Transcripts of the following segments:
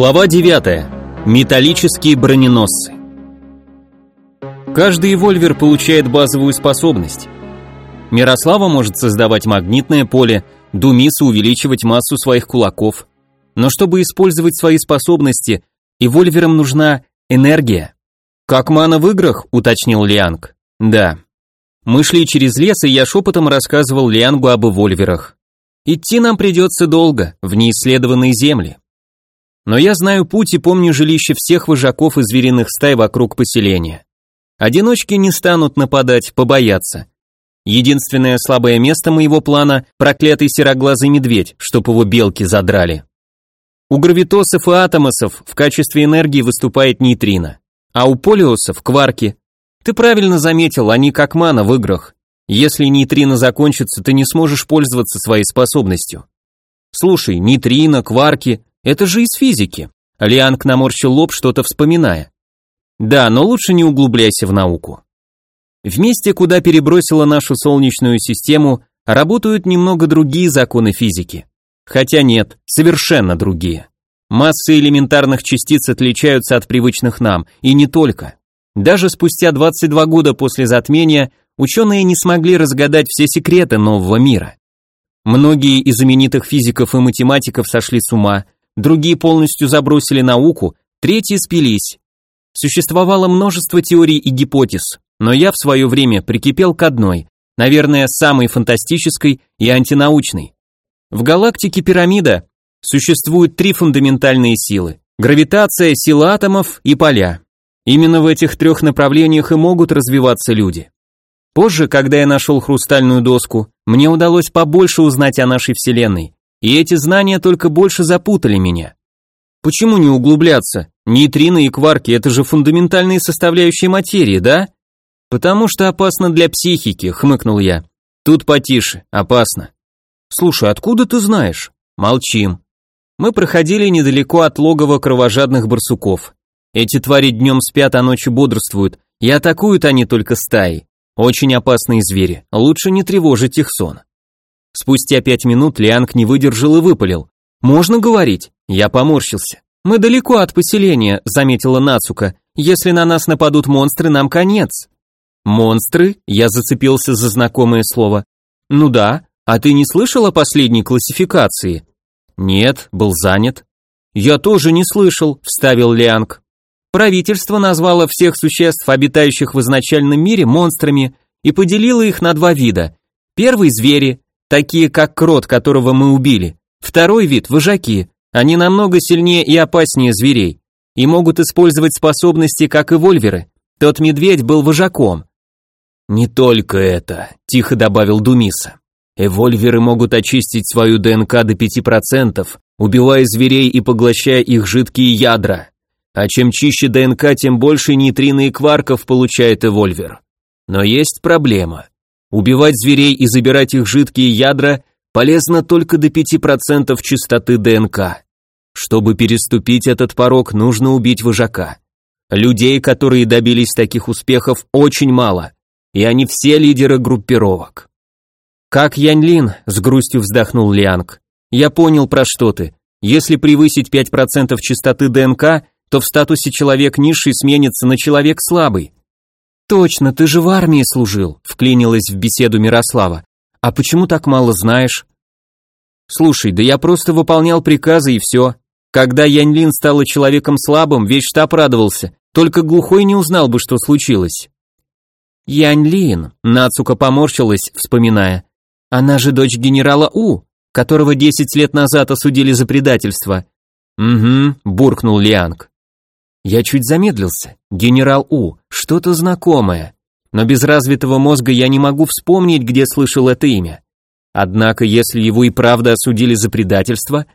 Глава 9. Металлические броненосцы. Каждый вольвер получает базовую способность. Мирослава может создавать магнитное поле, Думиса увеличивать массу своих кулаков. Но чтобы использовать свои способности, и вольверам нужна энергия. Как мана в играх, уточнил Лианг. Да. Мы шли через лес, и я шепотом рассказывал Лиангу об вольверах. Идти нам придется долго, в неисследованные земли. Но я знаю путь и помню жилище всех вожаков и звериных стай вокруг поселения. Одиночки не станут нападать, побоятся. Единственное слабое место моего плана – проклятый сероглазый медведь, чтоб его белки задрали. У гравитосов и атомосов в качестве энергии выступает нейтрино, а у полиосов – кварки. Ты правильно заметил, они как мана в играх. Если нейтрино закончится, ты не сможешь пользоваться своей способностью. Слушай, нейтрино, кварки – это же из физики. Лианг наморщил лоб, что-то вспоминая. Да, но лучше не углубляйся в науку. В месте, куда перебросила нашу Солнечную систему, работают немного другие законы физики. Хотя нет, совершенно другие. Массы элементарных частиц отличаются от привычных нам, и не только. Даже спустя 22 года после затмения ученые не смогли разгадать все секреты нового мира. Многие из знаменитых физиков и математиков сошли с ума, другие полностью забросили науку, третьи спились. Существовало множество теорий и гипотез, но я в свое время прикипел к одной, наверное, самой фантастической и антинаучной. В галактике пирамида существуют три фундаментальные силы – гравитация, сила атомов и поля. Именно в этих трех направлениях и могут развиваться люди. Позже, когда я нашел хрустальную доску, мне удалось побольше узнать о нашей Вселенной, и эти знания только больше запутали меня. Почему не углубляться? Нейтрино и кварки – это же фундаментальные составляющие материи, да? Потому что опасно для психики, хмыкнул я. Тут потише, опасно. Слушай, откуда ты знаешь? Молчим. Мы проходили недалеко от логова кровожадных барсуков. Эти твари днем спят, а ночью бодрствуют, и атакуют они только стаи. Очень опасные звери, лучше не тревожить их сон. Спустя пять минут Лианг не выдержал и выпалил. «Можно говорить?» Я поморщился. «Мы далеко от поселения», — заметила Нацука. «Если на нас нападут монстры, нам конец». «Монстры?» — я зацепился за знакомое слово. «Ну да, а ты не слышал о последней классификации?» «Нет, был занят». «Я тоже не слышал», — вставил Лианг. Правительство назвало всех существ, обитающих в изначальном мире, монстрами и поделило их на два вида. Первый – звери, такие как крот, которого мы убили. Второй вид – вожаки, они намного сильнее и опаснее зверей и могут использовать способности, как и вольверы. Тот медведь был вожаком. «Не только это», – тихо добавил Думиса. «Эвольверы могут очистить свою ДНК до 5%, убивая зверей и поглощая их жидкие ядра. А чем чище ДНК, тем больше нейтрино и кварков получает эвольвер. Но есть проблема. Убивать зверей и забирать их жидкие ядра полезно только до 5% чистоты ДНК. Чтобы переступить этот порог, нужно убить вожака. Людей, которые добились таких успехов, очень мало, и они все лидеры группировок. Как Яньлин, с грустью вздохнул Лианг. Я понял, про что ты. Если превысить 5% чистоты ДНК, то в статусе человек низший сменится на человек слабый. Точно, ты же в армии служил, вклинилась в беседу Мирослава. А почему так мало знаешь? Слушай, да я просто выполнял приказы и все. Когда Яньлин стала человеком слабым, весь штаб радовался, только глухой не узнал бы, что случилось. Яньлин, Нацука поморщилась, вспоминая. Она же дочь генерала У, которого 10 лет назад осудили за предательство. Угу, буркнул Лианг. Я чуть замедлился. Генерал У, что-то знакомое. Но без развитого мозга я не могу вспомнить, где слышал это имя. Однако, если его и правда осудили за предательство,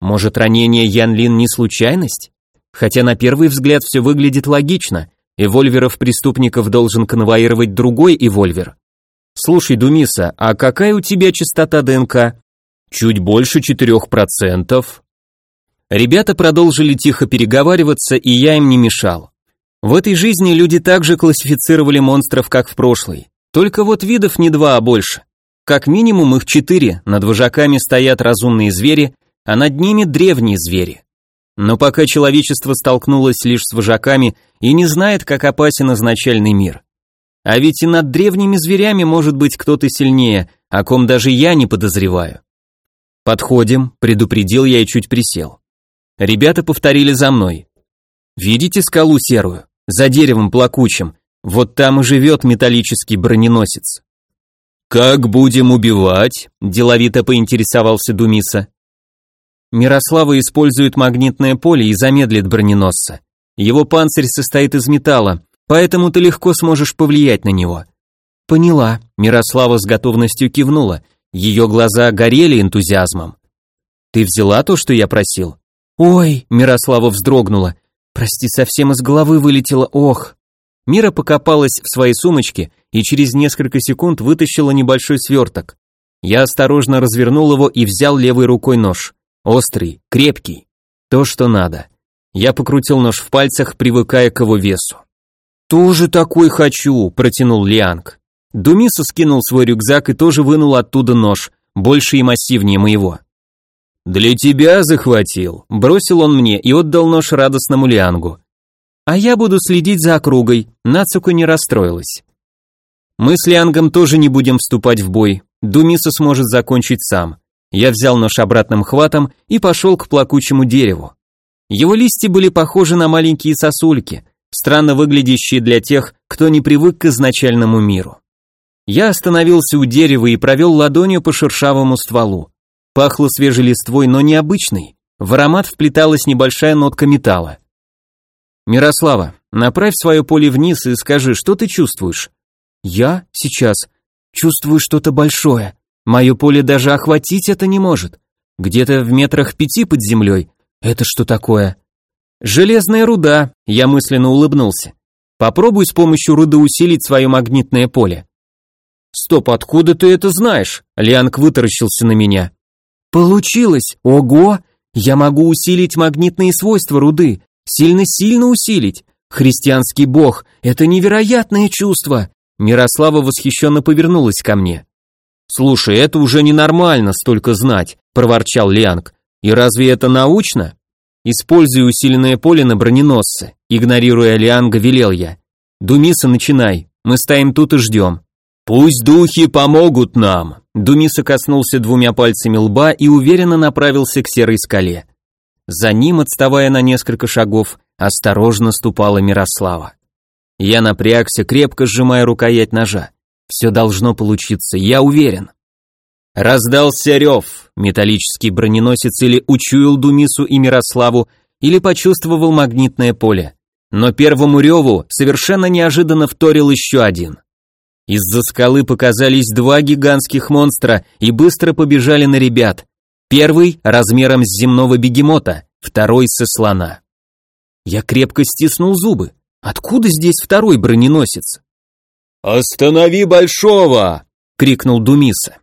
может ранение Ян Лин не случайность? Хотя на первый взгляд все выглядит логично. Эвольверов преступников должен конвоировать другой эвольвер. Слушай, Думиса, а какая у тебя частота ДНК? Чуть больше 4%. Ребята продолжили тихо переговариваться, и я им не мешал. В этой жизни люди также классифицировали монстров, как в прошлой. Только вот видов не два, а больше. Как минимум их четыре, над вожаками стоят разумные звери, а над ними древние звери. Но пока человечество столкнулось лишь с вожаками и не знает, как опасен изначальный мир. А ведь и над древними зверями может быть кто-то сильнее, о ком даже я не подозреваю. Подходим, предупредил я и чуть присел. Ребята повторили за мной. Видите скалу серую? За деревом плакучим. Вот там и живет металлический броненосец. Как будем убивать? Деловито поинтересовался Думиса. Мирослава использует магнитное поле и замедлит броненосца. Его панцирь состоит из металла, поэтому ты легко сможешь повлиять на него. Поняла. Мирослава с готовностью кивнула. Ее глаза горели энтузиазмом. Ты взяла то, что я просил? Ой, Мирослава вздрогнула. Прости, совсем из головы вылетело. Ох. Мира покопалась в своей сумочке и через несколько секунд вытащила небольшой сверток. Я осторожно развернул его и взял левой рукой нож. Острый, крепкий. То, что надо. Я покрутил нож в пальцах, привыкая к его весу. «Тоже такой хочу», – протянул Лианг. Думиса скинул свой рюкзак и тоже вынул оттуда нож, больше и массивнее моего. «Для тебя захватил», – бросил он мне и отдал нож радостному Лиангу. «А я буду следить за округой», – Нацука не расстроилась. «Мы с Лиангом тоже не будем вступать в бой, Думиса сможет закончить сам». Я взял нож обратным хватом и пошел к плакучему дереву. Его листья были похожи на маленькие сосульки, странно выглядящие для тех, кто не привык к изначальному миру. Я остановился у дерева и провел ладонью по шершавому стволу. Пахло свежей листвой, но необычной. В аромат вплеталась небольшая нотка металла. «Мирослава, направь свое поле вниз и скажи, что ты чувствуешь?» «Я? Сейчас. Чувствую что-то большое. Мое поле даже охватить это не может. Где-то в метрах пяти под землей. Это что такое?» «Железная руда», я мысленно улыбнулся. «Попробуй с помощью руды усилить свое магнитное поле». «Стоп, откуда ты это знаешь?» Лианг вытаращился на меня. «Получилось! Ого! Я могу усилить магнитные свойства руды, сильно-сильно усилить. Христианский бог, это невероятное чувство!» Мирослава восхищенно повернулась ко мне. «Слушай, это уже ненормально столько знать», – проворчал Лианг. «И разве это научно?» «Используй усиленное поле на броненосце», – игнорируя Лианга, велел я. «Думиса, начинай, мы стоим тут и ждем». «Пусть духи помогут нам!» Думиса коснулся двумя пальцами лба и уверенно направился к серой скале. За ним, отставая на несколько шагов, осторожно ступала Мирослава. Я напрягся, крепко сжимая рукоять ножа. Все должно получиться, я уверен. Раздался рев, металлический броненосец или учуял Думису и Мирославу, или почувствовал магнитное поле. Но первому реву совершенно неожиданно вторил еще один. Из-за скалы показались два гигантских монстра и быстро побежали на ребят. Первый размером с земного бегемота, второй со слона. Я крепко стиснул зубы. Откуда здесь второй броненосец? «Останови большого!» — крикнул Думиса.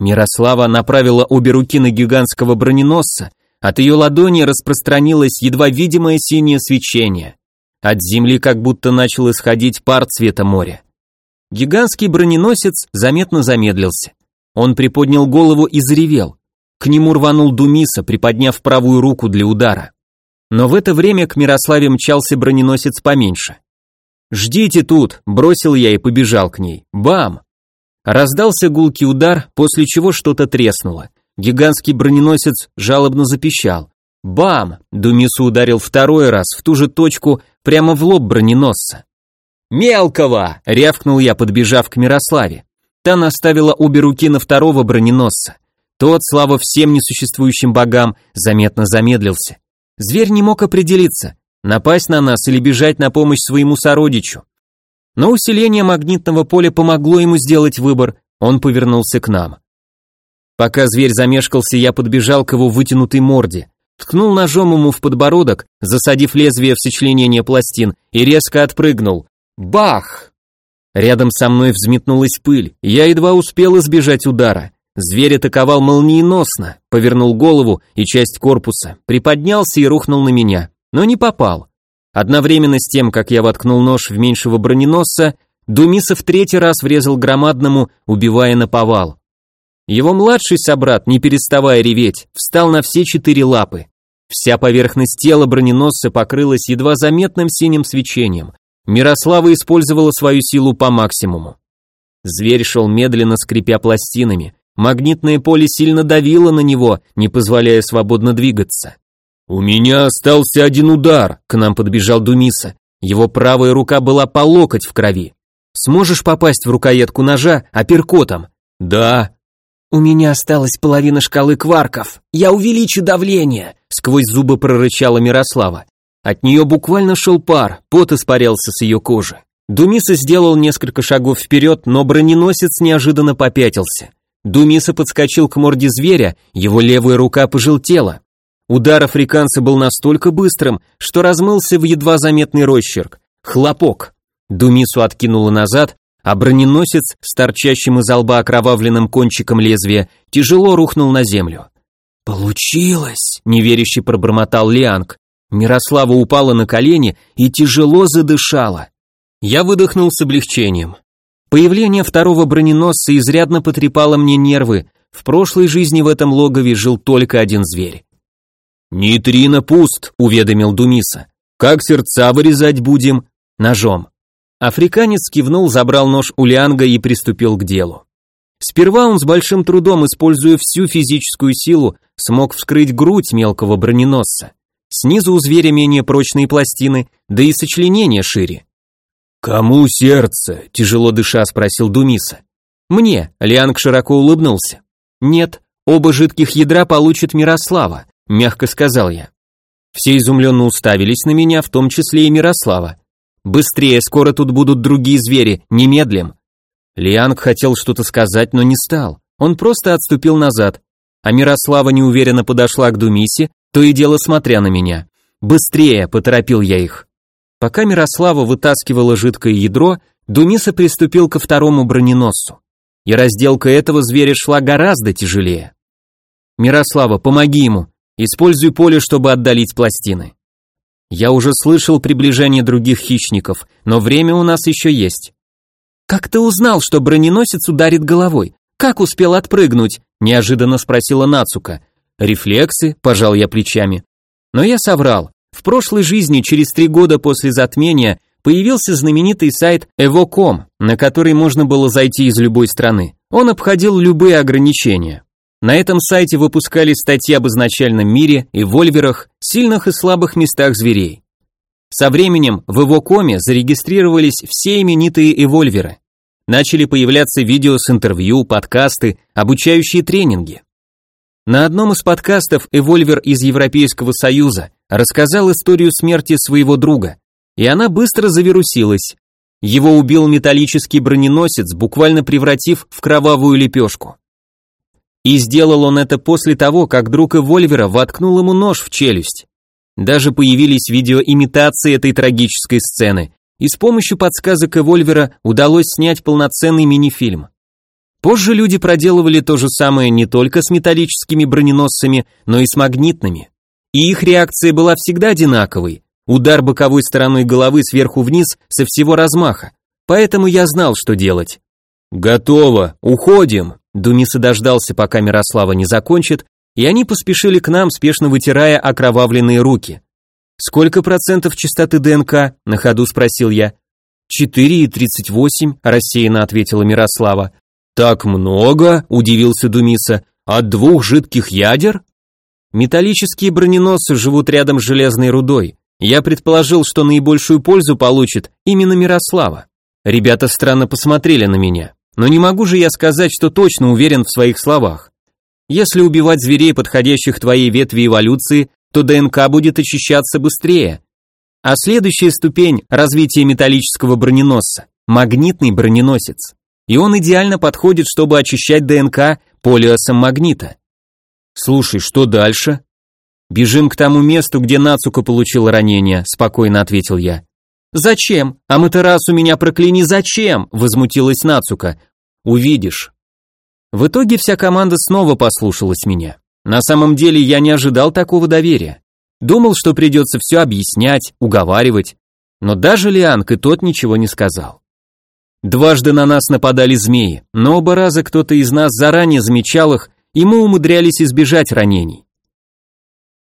Мирослава направила обе руки на гигантского броненосца, от ее ладони распространилось едва видимое синее свечение. От земли как будто начал исходить пар цвета моря. Гигантский броненосец заметно замедлился. Он приподнял голову и заревел. К нему рванул Думиса, приподняв правую руку для удара. Но в это время к Мирославе мчался броненосец поменьше. «Ждите тут!» – бросил я и побежал к ней. Бам! Раздался гулкий удар, после чего что-то треснуло. Гигантский броненосец жалобно запищал. Бам! Думису ударил второй раз в ту же точку, прямо в лоб броненосца. «Мелкого!» — рявкнул я, подбежав к Мирославе. Та наставила обе руки на второго броненосца. Тот, слава всем несуществующим богам, заметно замедлился. Зверь не мог определиться, напасть на нас или бежать на помощь своему сородичу. Но усиление магнитного поля помогло ему сделать выбор, он повернулся к нам. Пока зверь замешкался, я подбежал к его вытянутой морде, ткнул ножом ему в подбородок, засадив лезвие в сочленение пластин, и резко отпрыгнул. Бах! Рядом со мной взметнулась пыль, я едва успел избежать удара. Зверь атаковал молниеносно, повернул голову и часть корпуса, приподнялся и рухнул на меня, но не попал. Одновременно с тем, как я воткнул нож в меньшего броненосца, Думиса в третий раз врезал громадному, убивая на повал. Его младший собрат, не переставая реветь, встал на все четыре лапы. Вся поверхность тела броненосца покрылась едва заметным синим свечением. Мирослава использовала свою силу по максимуму. Зверь шел медленно, скрипя пластинами. Магнитное поле сильно давило на него, не позволяя свободно двигаться. «У меня остался один удар», — к нам подбежал Думиса. Его правая рука была по локоть в крови. «Сможешь попасть в рукоятку ножа апперкотом?» «Да». «У меня осталась половина шкалы кварков. Я увеличу давление», — сквозь зубы прорычала Мирослава. От нее буквально шел пар, пот испарялся с ее кожи. Думиса сделал несколько шагов вперед, но броненосец неожиданно попятился. Думиса подскочил к морде зверя, его левая рука пожелтела. Удар африканца был настолько быстрым, что размылся в едва заметный росчерк. Хлопок. Думису откинуло назад, а броненосец с торчащим из лба окровавленным кончиком лезвия тяжело рухнул на землю. «Получилось!» — неверяще пробормотал Лианг. Мирослава упала на колени и тяжело задышала. Я выдохнул с облегчением. Появление второго броненосца изрядно потрепало мне нервы. В прошлой жизни в этом логове жил только один зверь. «Нейтрино пуст», — уведомил Думиса. «Как сердца вырезать будем?» «Ножом». Африканец кивнул, забрал нож у Лианга и приступил к делу. Сперва он с большим трудом, используя всю физическую силу, смог вскрыть грудь мелкого броненосца. Снизу у зверя менее прочные пластины, да и сочленение шире. «Кому сердце?» – тяжело дыша спросил Думиса. «Мне», – Лианг широко улыбнулся. «Нет, оба жидких ядра получит Мирослава», – мягко сказал я. Все изумленно уставились на меня, в том числе и Мирослава. «Быстрее, скоро тут будут другие звери, немедлим». Лианг хотел что-то сказать, но не стал. Он просто отступил назад, а Мирослава неуверенно подошла к Думисе, то и дело смотря на меня. «Быстрее!» – поторопил я их. Пока Мирослава вытаскивала жидкое ядро, Думиса приступил ко второму броненосцу. И разделка этого зверя шла гораздо тяжелее. «Мирослава, помоги ему. Используй поле, чтобы отдалить пластины». Я уже слышал приближение других хищников, но время у нас еще есть. «Как ты узнал, что броненосец ударит головой? Как успел отпрыгнуть?» – неожиданно спросила Нацука. Рефлексы, пожал я плечами. Но я соврал. В прошлой жизни, через три года после затмения, появился знаменитый сайт evo.com, на который можно было зайти из любой страны. Он обходил любые ограничения. На этом сайте выпускали статьи об изначальном мире и вольверах, сильных и слабых местах зверей. Со временем в Эвокоме зарегистрировались все именитые эвольверы. Начали появляться видео с интервью, подкасты, обучающие тренинги. На одном из подкастов Эвольвер из Европейского Союза рассказал историю смерти своего друга, и она быстро завирусилась. Его убил металлический броненосец, буквально превратив в кровавую лепешку. И сделал он это после того, как друг Эвольвера воткнул ему нож в челюсть. Даже появились видеоимитации этой трагической сцены, и с помощью подсказок Эвольвера удалось снять полноценный мини-фильм. Позже люди проделывали то же самое не только с металлическими броненосцами, но и с магнитными. И их реакция была всегда одинаковой. Удар боковой стороной головы сверху вниз со всего размаха. Поэтому я знал, что делать. «Готово, уходим!» Думиса дождался, пока Мирослава не закончит, и они поспешили к нам, спешно вытирая окровавленные руки. «Сколько процентов частоты ДНК?» – на ходу спросил я. «Четыре и тридцать восемь», – рассеянно ответила Мирослава. «Так много?» – удивился Думиса. «От двух жидких ядер?» Металлические броненосцы живут рядом с железной рудой. Я предположил, что наибольшую пользу получит именно Мирослава. Ребята странно посмотрели на меня. Но не могу же я сказать, что точно уверен в своих словах. Если убивать зверей, подходящих твоей ветви эволюции, то ДНК будет очищаться быстрее. А следующая ступень развития металлического броненосца – магнитный броненосец и он идеально подходит, чтобы очищать ДНК полиосом магнита. Слушай, что дальше? Бежим к тому месту, где Нацука получил ранение, спокойно ответил я. Зачем? А Матерасу меня прокляни, зачем? возмутилась Нацука. Увидишь. В итоге вся команда снова послушалась меня. На самом деле я не ожидал такого доверия. Думал, что придется все объяснять, уговаривать. Но даже Лианг и тот ничего не сказал. Дважды на нас нападали змеи, но оба раза кто-то из нас заранее замечал их, и мы умудрялись избежать ранений.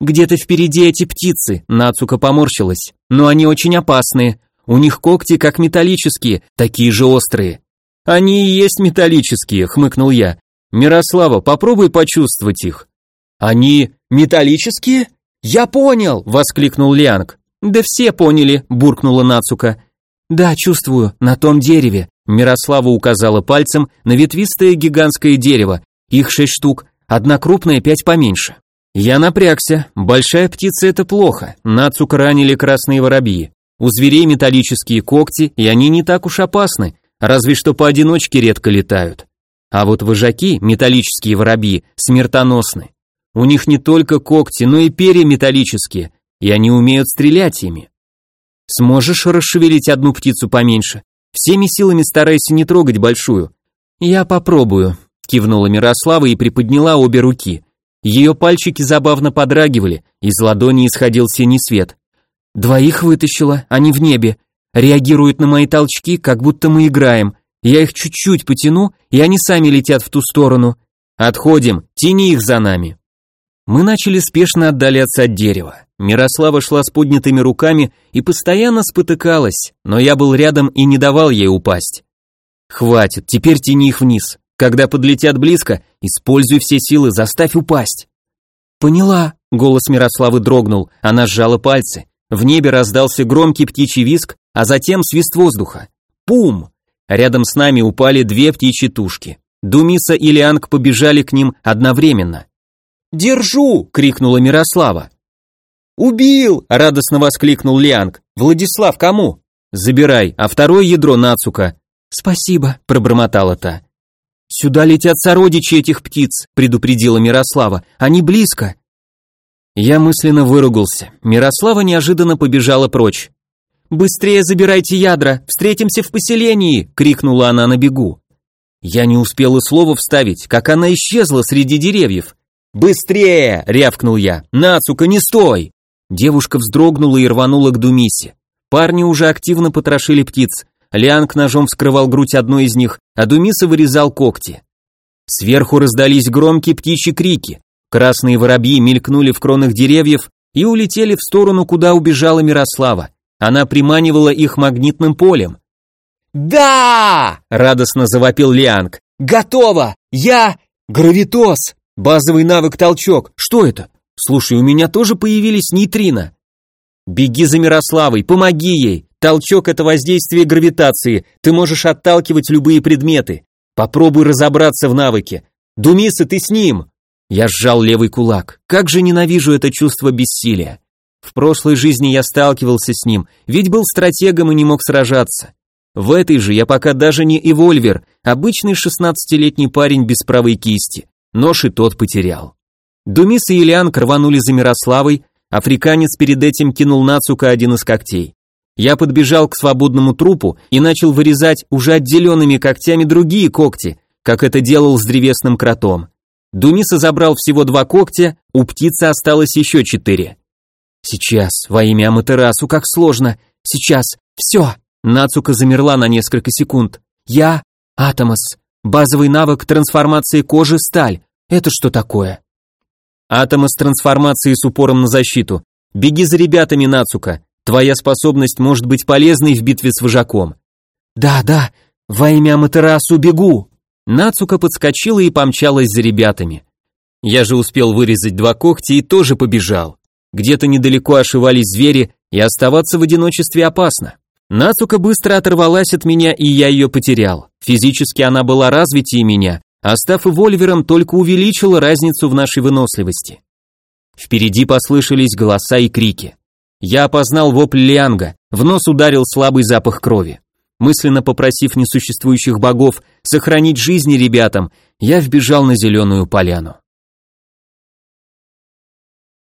Где-то впереди эти птицы, Нацука поморщилась. Но они очень опасные. У них когти как металлические, такие же острые. Они и есть металлические, хмыкнул я. Мирослава, попробуй почувствовать их. Они металлические? Я понял, воскликнул Лианг. Да все поняли, буркнула Нацука. Да, чувствую, на том дереве. Мирослава указала пальцем на ветвистое гигантское дерево. Их шесть штук, одна крупная, пять поменьше. Я напрягся. Большая птица это плохо. Нацука ранили красные воробьи. У зверей металлические когти, и они не так уж опасны, разве что поодиночке редко летают. А вот вожаки, металлические воробьи, смертоносны. У них не только когти, но и перья металлические, и они умеют стрелять ими. Сможешь расшевелить одну птицу поменьше? Всеми силами старайся не трогать большую. Я попробую, кивнула Мирослава и приподняла обе руки. Ее пальчики забавно подрагивали, из ладони исходил синий свет. Двоих вытащила, они в небе. Реагируют на мои толчки, как будто мы играем. Я их чуть-чуть потяну, и они сами летят в ту сторону. Отходим, тяни их за нами. Мы начали спешно отдаляться от дерева. Мирослава шла с поднятыми руками и постоянно спотыкалась, но я был рядом и не давал ей упасть. Хватит, теперь тяни их вниз. Когда подлетят близко, используй все силы, заставь упасть. Поняла, голос Мирославы дрогнул, она сжала пальцы. В небе раздался громкий птичий визг, а затем свист воздуха. Пум! Рядом с нами упали две птичьи тушки. Думиса и Лианг побежали к ним одновременно. «Держу!» — крикнула Мирослава. «Убил!» — радостно воскликнул Лианг. «Владислав, кому?» «Забирай, а второе ядро Нацука». «Спасибо», — пробормотала та. «Сюда летят сородичи этих птиц», — предупредила Мирослава. «Они близко». Я мысленно выругался. Мирослава неожиданно побежала прочь. «Быстрее забирайте ядра! Встретимся в поселении!» — крикнула она на бегу. Я не успел и слова вставить, как она исчезла среди деревьев. «Быстрее!» — рявкнул я. «Нацука, не стой!» Девушка вздрогнула и рванула к Думисе. Парни уже активно потрошили птиц. Лианг ножом вскрывал грудь одной из них, а Думиса вырезал когти. Сверху раздались громкие птичьи крики. Красные воробьи мелькнули в кронах деревьев и улетели в сторону, куда убежала Мирослава. Она приманивала их магнитным полем. «Да!» — радостно завопил Лианг. «Готово! Я... Гравитос! Базовый навык толчок! Что это? Слушай, у меня тоже появились нейтрино!» «Беги за Мирославой, помоги ей! Толчок — это воздействие гравитации, ты можешь отталкивать любые предметы. Попробуй разобраться в навыке. Думиса, ты с ним!» Я сжал левый кулак. Как же ненавижу это чувство бессилия. В прошлой жизни я сталкивался с ним, ведь был стратегом и не мог сражаться. В этой же я пока даже не эвольвер, обычный шестнадцатилетний парень без правой кисти. Нож и тот потерял. Думис и Ильян рванули за Мирославой, африканец перед этим кинул Нацука один из когтей. Я подбежал к свободному трупу и начал вырезать уже отделенными когтями другие когти, как это делал с древесным кротом. Думиса забрал всего два когтя, у птицы осталось еще четыре. Сейчас, во имя Аматерасу, как сложно. Сейчас, все. Нацука замерла на несколько секунд. Я, Атомос, базовый навык трансформации кожи сталь. Это что такое? Атомос трансформации с упором на защиту. Беги за ребятами, Нацука. Твоя способность может быть полезной в битве с вожаком. Да, да, во имя Аматерасу бегу. Нацука подскочила и помчалась за ребятами. Я же успел вырезать два когтя и тоже побежал. Где-то недалеко ошивались звери, и оставаться в одиночестве опасно. Нацука быстро оторвалась от меня, и я ее потерял. Физически она была развитее меня, а став эвольвером, только увеличила разницу в нашей выносливости. Впереди послышались голоса и крики. Я опознал вопль Лианга, в нос ударил слабый запах крови. Мысленно попросив несуществующих богов сохранить жизни ребятам, я вбежал на зеленую поляну.